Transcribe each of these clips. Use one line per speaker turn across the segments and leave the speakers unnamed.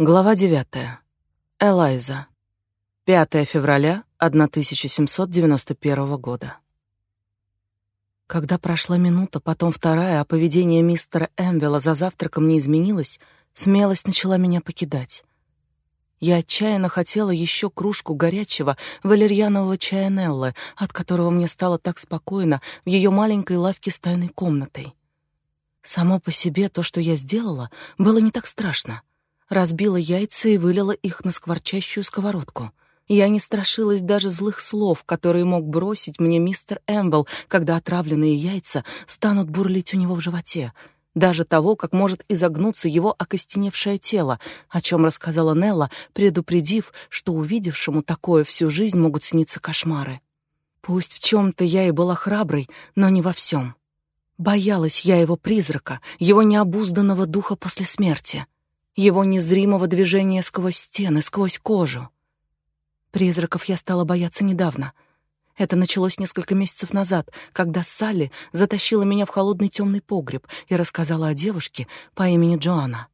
Глава 9. Элайза. 5 февраля 1791 года. Когда прошла минута, потом вторая, а поведение мистера Эмвела за завтраком не изменилось, смелость начала меня покидать. Я отчаянно хотела еще кружку горячего валерьянового чая Неллы, от которого мне стало так спокойно в ее маленькой лавке с тайной комнатой. Само по себе то, что я сделала, было не так страшно. Разбила яйца и вылила их на скворчащую сковородку. Я не страшилась даже злых слов, которые мог бросить мне мистер Эмбл, когда отравленные яйца станут бурлить у него в животе, даже того, как может изогнуться его окостеневшее тело, о чем рассказала Нелла, предупредив, что увидевшему такое всю жизнь могут сниться кошмары. Пусть в чем-то я и была храброй, но не во всем. Боялась я его призрака, его необузданного духа после смерти, его незримого движения сквозь стены, сквозь кожу. Призраков я стала бояться недавно. Это началось несколько месяцев назад, когда Салли затащила меня в холодный темный погреб и рассказала о девушке по имени Джоанна.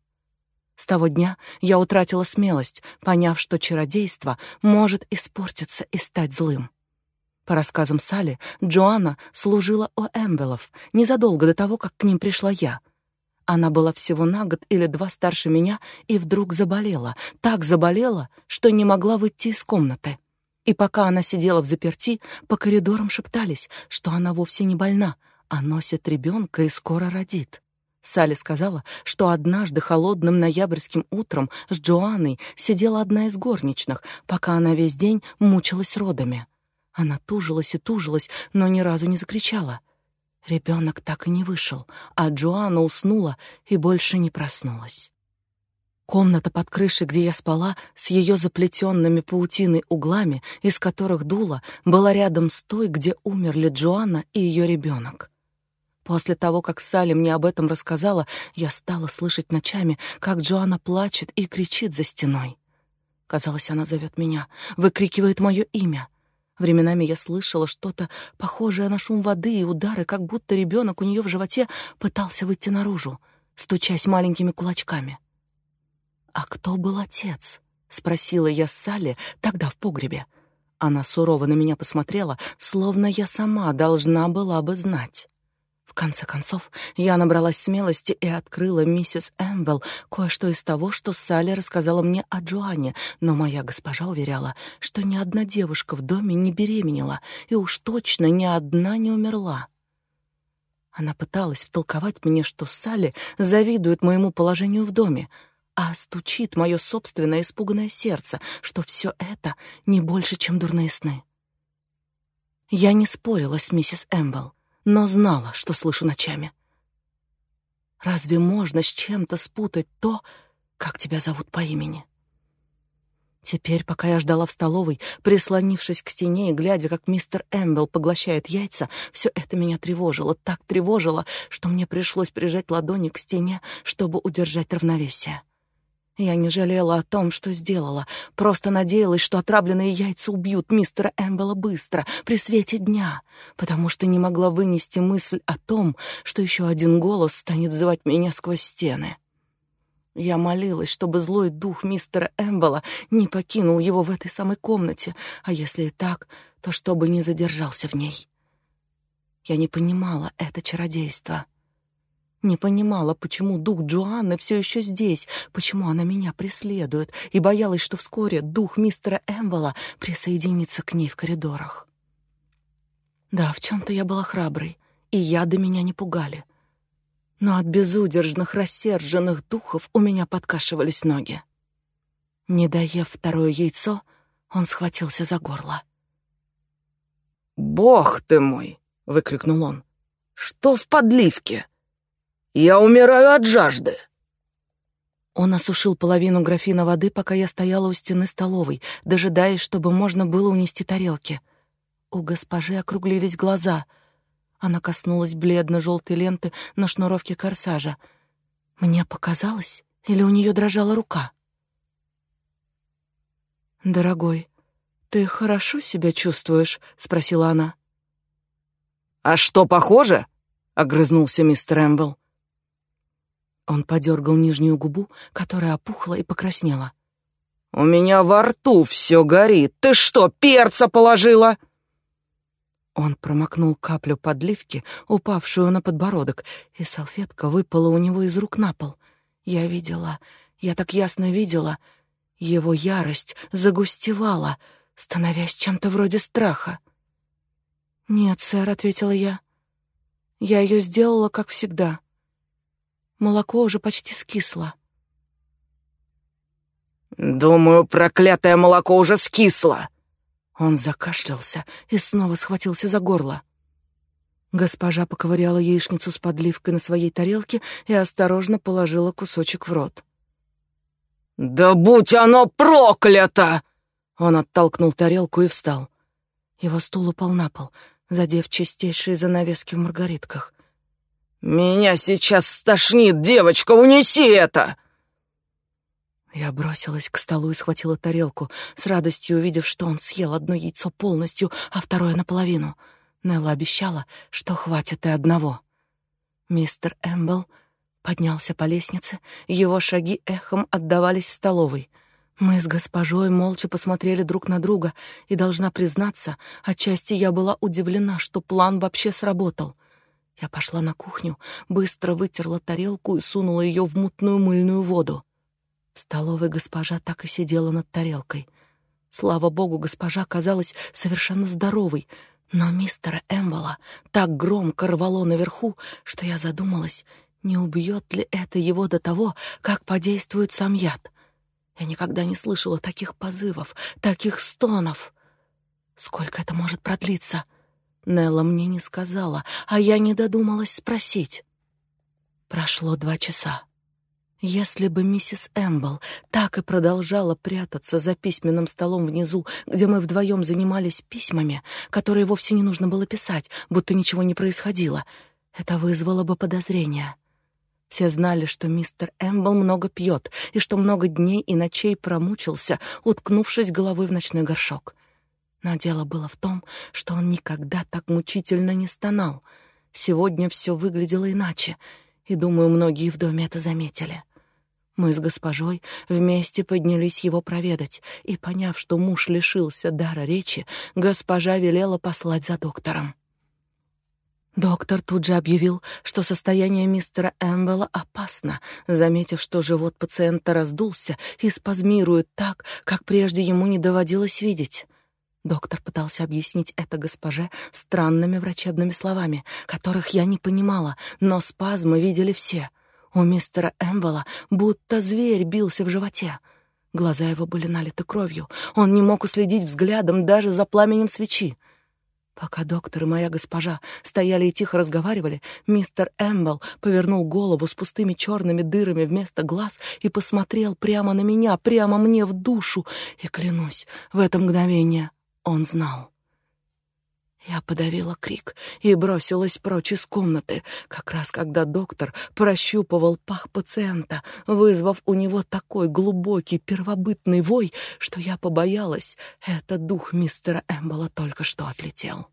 С того дня я утратила смелость, поняв, что чародейство может испортиться и стать злым. По рассказам Салли, Джоанна служила у Эмбелов незадолго до того, как к ним пришла я. Она была всего на год или два старше меня и вдруг заболела. Так заболела, что не могла выйти из комнаты. И пока она сидела в заперти, по коридорам шептались, что она вовсе не больна, а носит ребенка и скоро родит. Салли сказала, что однажды холодным ноябрьским утром с Джоанной сидела одна из горничных, пока она весь день мучилась родами. Она тужилась и тужилась, но ни разу не закричала. Ребенок так и не вышел, а Джоанна уснула и больше не проснулась. Комната под крышей, где я спала, с ее заплетенными паутиной углами, из которых дуло, была рядом с той, где умерли Джоанна и ее ребенок. После того, как Салли мне об этом рассказала, я стала слышать ночами, как Джоанна плачет и кричит за стеной. Казалось, она зовет меня, выкрикивает мое имя. Временами я слышала что-то похожее на шум воды и удары, как будто ребенок у нее в животе пытался выйти наружу, стучась маленькими кулачками. «А кто был отец?» — спросила я Салли тогда в погребе. Она сурово на меня посмотрела, словно я сама должна была бы знать. В конце концов, я набралась смелости и открыла миссис Эмбл кое-что из того, что Салли рассказала мне о Джоанне, но моя госпожа уверяла, что ни одна девушка в доме не беременела, и уж точно ни одна не умерла. Она пыталась втолковать мне, что Салли завидует моему положению в доме, а стучит мое собственное испуганное сердце, что все это не больше, чем дурные сны. Я не спорила с миссис Эмбл но знала, что слышу ночами. Разве можно с чем-то спутать то, как тебя зовут по имени? Теперь, пока я ждала в столовой, прислонившись к стене и глядя, как мистер Эмбл поглощает яйца, все это меня тревожило, так тревожило, что мне пришлось прижать ладони к стене, чтобы удержать равновесие. Я не жалела о том, что сделала, просто надеялась, что отравленные яйца убьют мистера Эмбела быстро, при свете дня, потому что не могла вынести мысль о том, что еще один голос станет звать меня сквозь стены. Я молилась, чтобы злой дух мистера Эмбела не покинул его в этой самой комнате, а если и так, то чтобы не задержался в ней. Я не понимала это чародейство. Не понимала, почему дух Джоанны все еще здесь, почему она меня преследует, и боялась, что вскоре дух мистера Эмбола присоединится к ней в коридорах. Да, в чем-то я была храброй, и яды меня не пугали. Но от безудержных, рассерженных духов у меня подкашивались ноги. Не доев второе яйцо, он схватился за горло.
«Бог ты мой!» — выкрикнул он. «Что в подливке?» Я умираю от жажды!»
Он осушил половину графина воды, пока я стояла у стены столовой, дожидаясь, чтобы можно было унести тарелки. У госпожи округлились глаза. Она коснулась бледно-желтой ленты на шнуровке корсажа. Мне показалось, или у нее дрожала рука? «Дорогой, ты хорошо себя чувствуешь?» — спросила она.
«А что, похоже?» — огрызнулся мистер Эмбл.
Он подергал нижнюю губу, которая опухла и покраснела.
«У меня во рту все горит. Ты что, перца положила?»
Он промокнул каплю подливки, упавшую на подбородок, и салфетка выпала у него из рук на пол. Я видела, я так ясно видела. Его ярость загустевала, становясь чем-то вроде страха. «Нет, сэр», — ответила я. «Я ее сделала, как всегда. Молоко уже почти скисло».
«Думаю, проклятое молоко уже скисло!»
Он закашлялся и снова схватился за горло. Госпожа поковыряла яичницу с подливкой на своей тарелке и осторожно положила кусочек в рот.
«Да будь оно проклято!» Он оттолкнул тарелку и встал.
Его стул упал на пол, задев чистейшие занавески в маргаритках.
«Меня сейчас стошнит, девочка, унеси это!»
Я бросилась к столу и схватила тарелку, с радостью увидев, что он съел одно яйцо полностью, а второе наполовину. Нелла обещала, что хватит и одного. Мистер Эмбл поднялся по лестнице, его шаги эхом отдавались в столовой. Мы с госпожой молча посмотрели друг на друга, и, должна признаться, отчасти я была удивлена, что план вообще сработал. Я пошла на кухню, быстро вытерла тарелку и сунула ее в мутную мыльную воду. В столовой госпожа так и сидела над тарелкой. Слава богу, госпожа казалась совершенно здоровой, но мистера Эмбола так громко рвало наверху, что я задумалась, не убьет ли это его до того, как подействует сам яд. Я никогда не слышала таких позывов, таких стонов. Сколько это может продлиться? Нелла мне не сказала, а я не додумалась спросить. Прошло два часа. Если бы миссис Эмбл так и продолжала прятаться за письменным столом внизу, где мы вдвоем занимались письмами, которые вовсе не нужно было писать, будто ничего не происходило, это вызвало бы подозрения. Все знали, что мистер Эмбл много пьет и что много дней и ночей промучился, уткнувшись головой в ночной горшок. Но дело было в том, что он никогда так мучительно не стонал. Сегодня все выглядело иначе, и, думаю, многие в доме это заметили. Мы с госпожой вместе поднялись его проведать, и, поняв, что муж лишился дара речи, госпожа велела послать за доктором. Доктор тут же объявил, что состояние мистера Эмбела опасно, заметив, что живот пациента раздулся и спазмирует так, как прежде ему не доводилось видеть. Доктор пытался объяснить это госпоже странными врачебными словами, которых я не понимала, но спазмы видели все — у мистера Эмбола будто зверь бился в животе. Глаза его были налиты кровью. Он не мог уследить взглядом даже за пламенем свечи. Пока доктор и моя госпожа стояли и тихо разговаривали, мистер Эмбл повернул голову с пустыми черными дырами вместо глаз и посмотрел прямо на меня, прямо мне в душу. И клянусь, в это мгновение он знал. Я подавила крик и бросилась прочь из комнаты, как раз когда доктор прощупывал пах пациента, вызвав у него такой глубокий первобытный вой, что я побоялась, этот дух мистера Эмбола только что отлетел.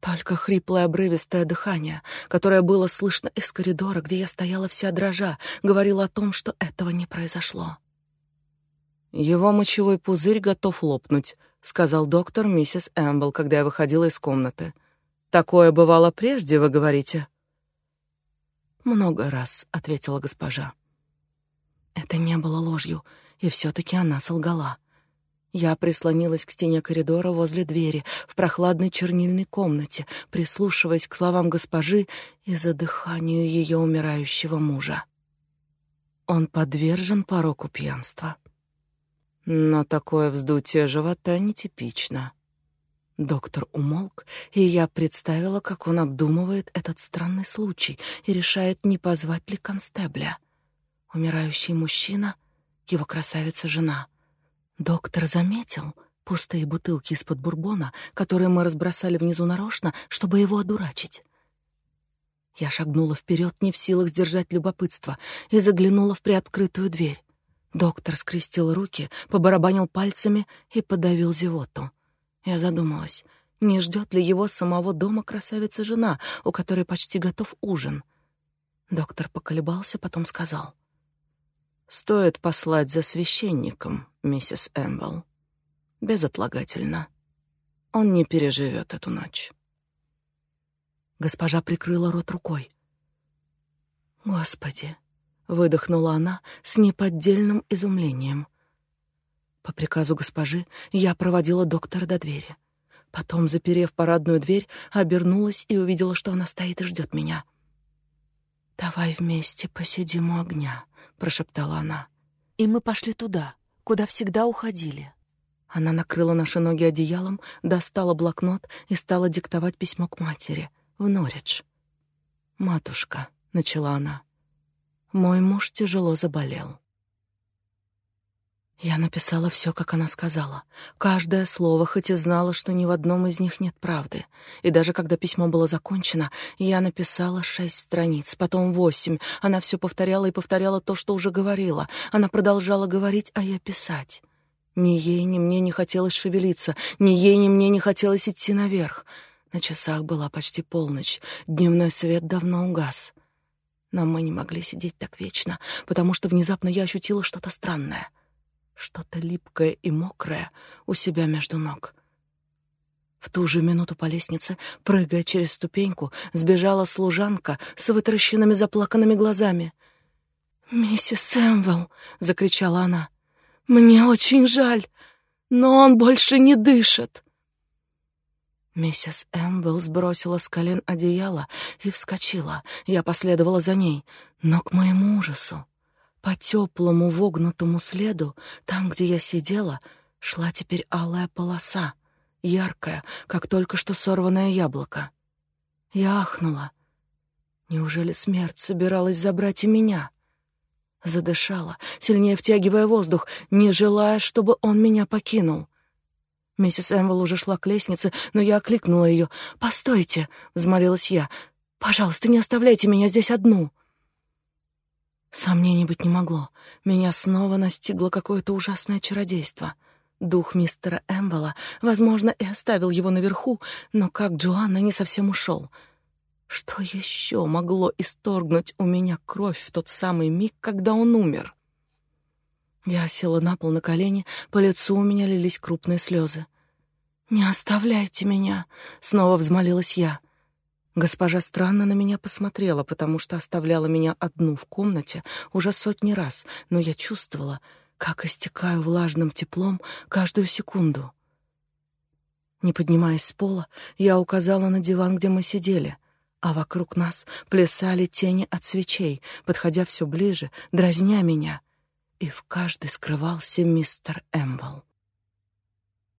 Только хриплое обрывистое дыхание, которое было слышно из коридора, где я стояла вся дрожа, говорило о том, что этого не произошло. Его мочевой пузырь готов лопнуть, сказал доктор миссис Эмбл, когда я выходила из комнаты. Такое бывало прежде, вы говорите? Много раз, ответила госпожа. Это не было ложью, и все таки она солгала. Я прислонилась к стене коридора возле двери в прохладной чернильной комнате, прислушиваясь к словам госпожи и задыханию ее умирающего мужа. Он подвержен пороку пьянства. Но такое вздутие живота нетипично. Доктор умолк, и я представила, как он обдумывает этот странный случай и решает, не позвать ли констебля. Умирающий мужчина, его красавица-жена. Доктор заметил пустые бутылки из-под бурбона, которые мы разбросали внизу нарочно, чтобы его одурачить. Я шагнула вперед, не в силах сдержать любопытство, и заглянула в приоткрытую дверь. Доктор скрестил руки, побарабанил пальцами и подавил зевоту. Я задумалась, не ждет ли его самого дома красавица-жена, у которой почти готов ужин. Доктор поколебался, потом сказал. «Стоит послать за священником, миссис Эмбл. Безотлагательно. Он не переживет эту ночь». Госпожа прикрыла рот рукой. «Господи!» — выдохнула она с неподдельным изумлением. По приказу госпожи я проводила доктора до двери. Потом, заперев парадную дверь, обернулась и увидела, что она стоит и ждет меня. «Давай вместе посидим у огня», — прошептала она. И мы пошли туда, куда всегда уходили. Она накрыла наши ноги одеялом, достала блокнот и стала диктовать письмо к матери в Норридж. «Матушка», — начала она, — «мой муж тяжело заболел. Я написала все, как она сказала. Каждое слово, хоть и знала, что ни в одном из них нет правды. И даже когда письмо было закончено, я написала шесть страниц, потом восемь. Она все повторяла и повторяла то, что уже говорила. Она продолжала говорить, а я писать. Ни ей, ни мне не хотелось шевелиться, ни ей, ни мне не хотелось идти наверх. На часах была почти полночь, дневной свет давно угас. Но мы не могли сидеть так вечно, потому что внезапно я ощутила что-то странное — что-то липкое и мокрое у себя между ног. В ту же минуту по лестнице, прыгая через ступеньку, сбежала служанка с вытаращенными заплаканными глазами. «Миссис Сэмвелл!» — закричала она. «Мне очень жаль, но он больше не дышит!» Миссис Эмбл сбросила с колен одеяло и вскочила. Я последовала за ней, но к моему ужасу по теплому вогнутому следу, там, где я сидела, шла теперь алая полоса, яркая, как только что сорванное яблоко. Я ахнула. Неужели смерть собиралась забрать и меня? Задышала, сильнее втягивая воздух, не желая, чтобы он меня покинул. Миссис Эмвелл уже шла к лестнице, но я окликнула ее. «Постойте!» — взмолилась я. «Пожалуйста, не оставляйте меня здесь одну!» Сомнений быть не могло. Меня снова настигло какое-то ужасное чародейство. Дух мистера Эмбела, возможно, и оставил его наверху, но как Джоанна не совсем ушел. Что еще могло исторгнуть у меня кровь в тот самый миг, когда он умер? Я села на пол на колени, по лицу у меня лились крупные слезы. «Не оставляйте меня!» — снова взмолилась я. Госпожа странно на меня посмотрела, потому что оставляла меня одну в комнате уже сотни раз, но я чувствовала, как истекаю влажным теплом каждую секунду. Не поднимаясь с пола, я указала на диван, где мы сидели, а вокруг нас плясали тени от свечей, подходя все ближе, дразня меня, и в каждой скрывался мистер Эмбл.